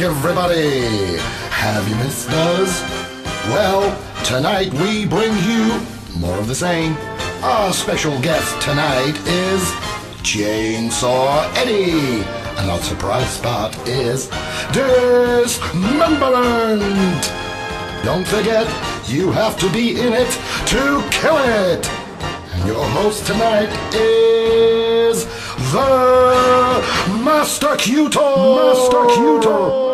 everybody. Have you missed us? Well, tonight we bring you more of the same. Our special guest tonight is Chainsaw Eddie. And our surprise spot is Dismemberment. Don't forget, you have to be in it to kill it. And your host tonight is the Master Cuto. Master Cuto.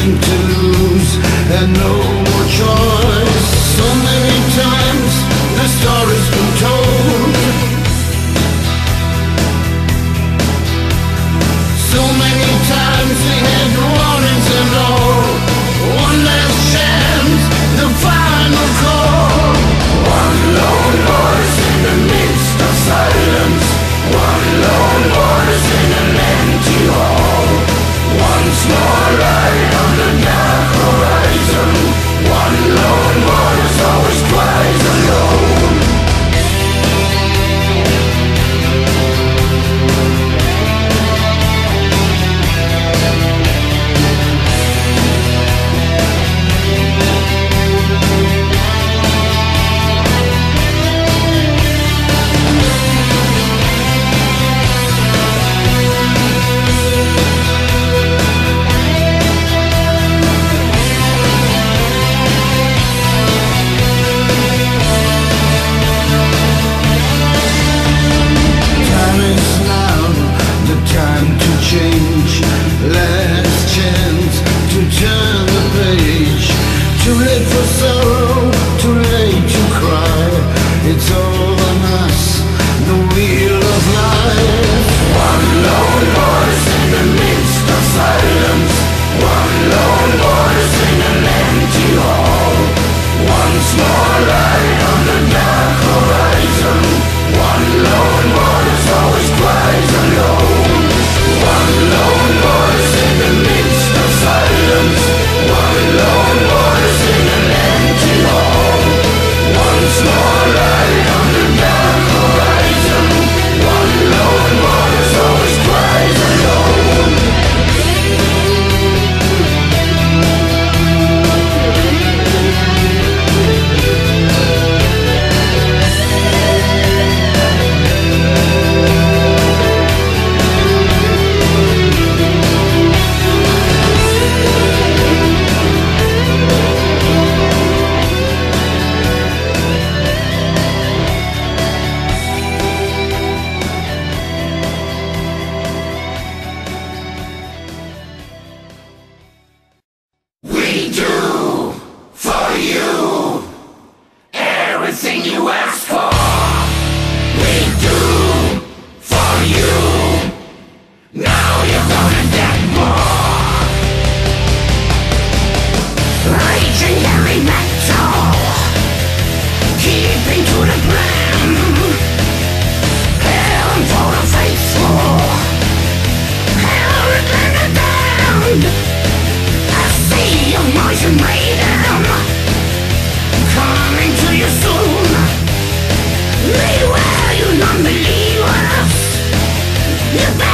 Nothing to lose and no more choice. You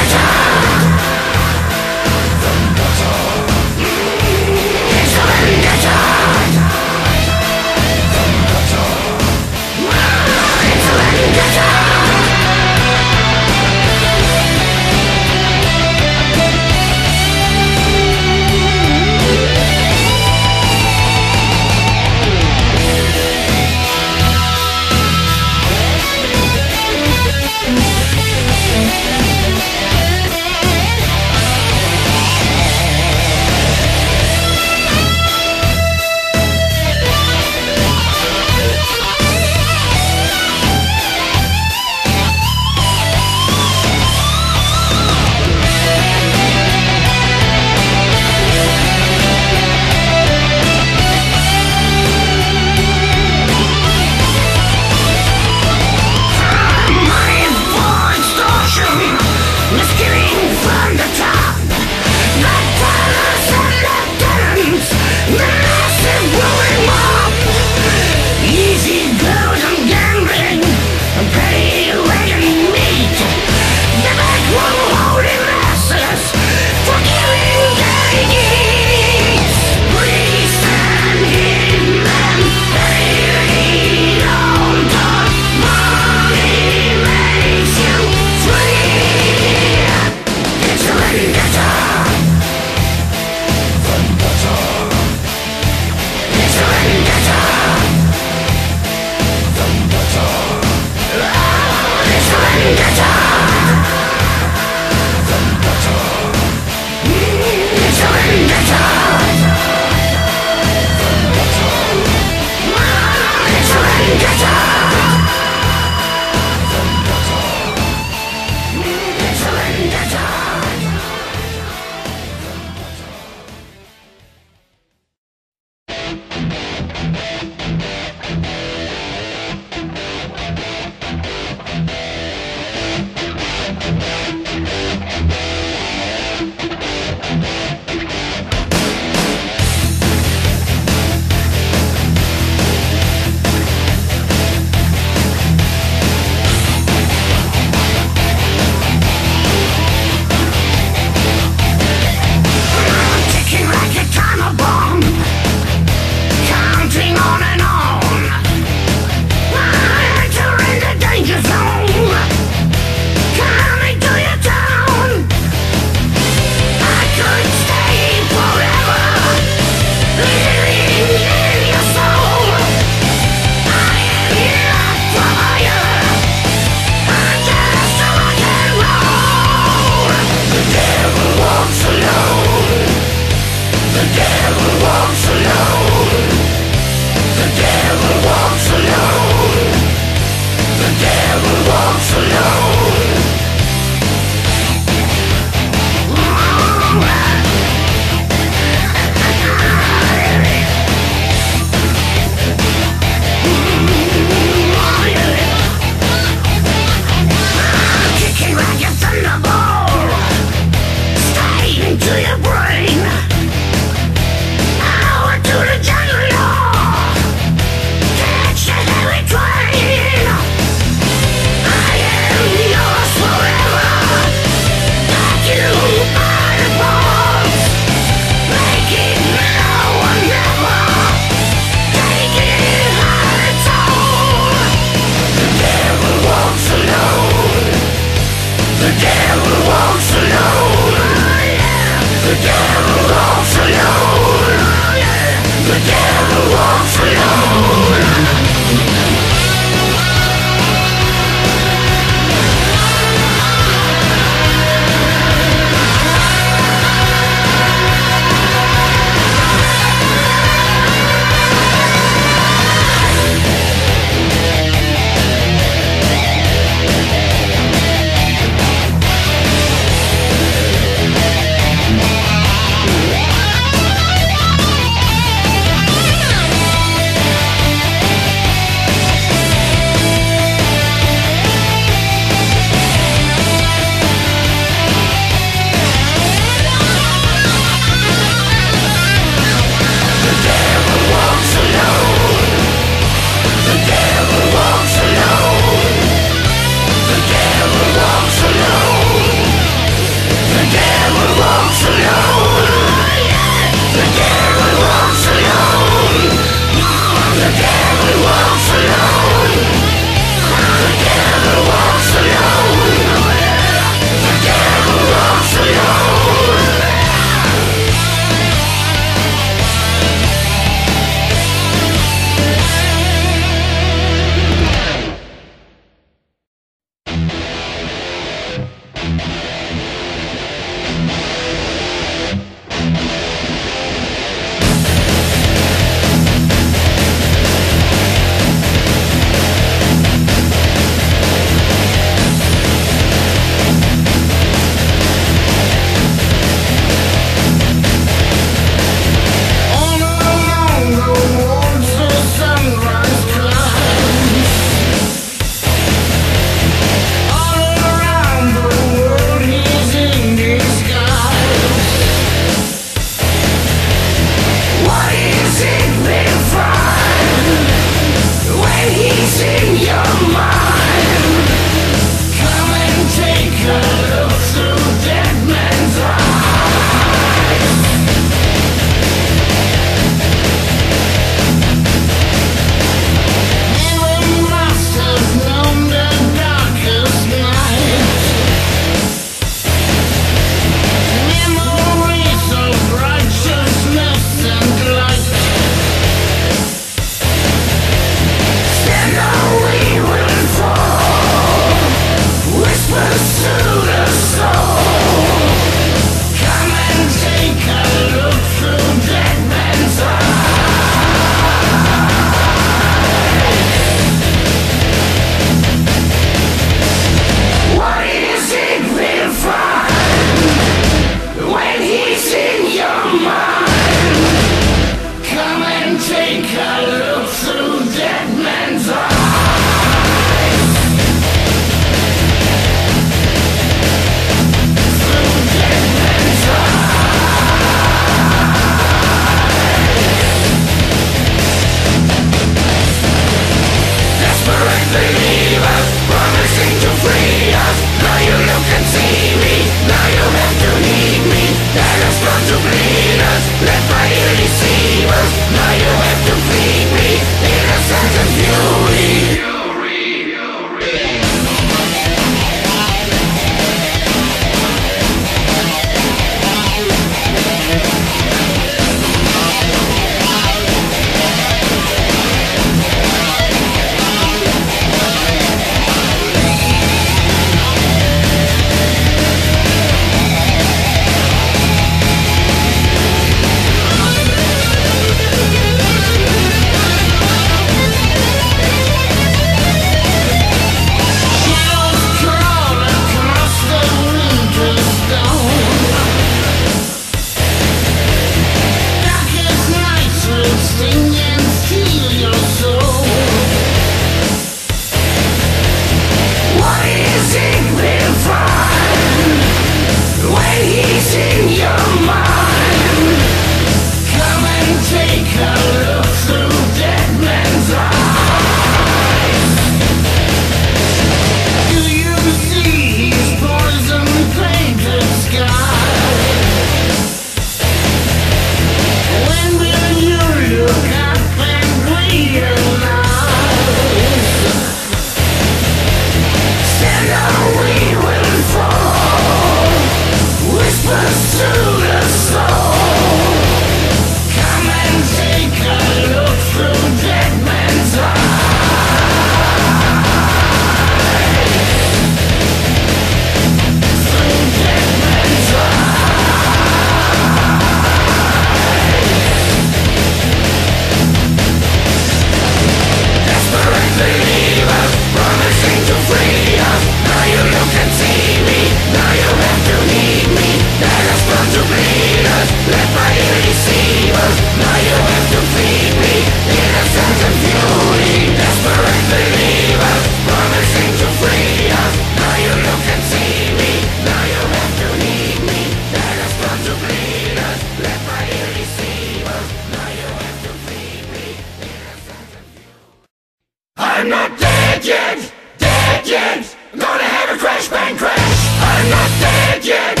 dead yet, dead yet. I'm gonna have a crash, bang, crash. I'm not dead yet.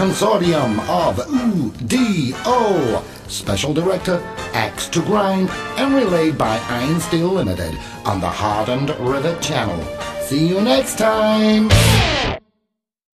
Consortium of UDO. Special Director, Axe to Grind, and relayed by Iron Steel Limited on the Hardened River Channel. See you next time!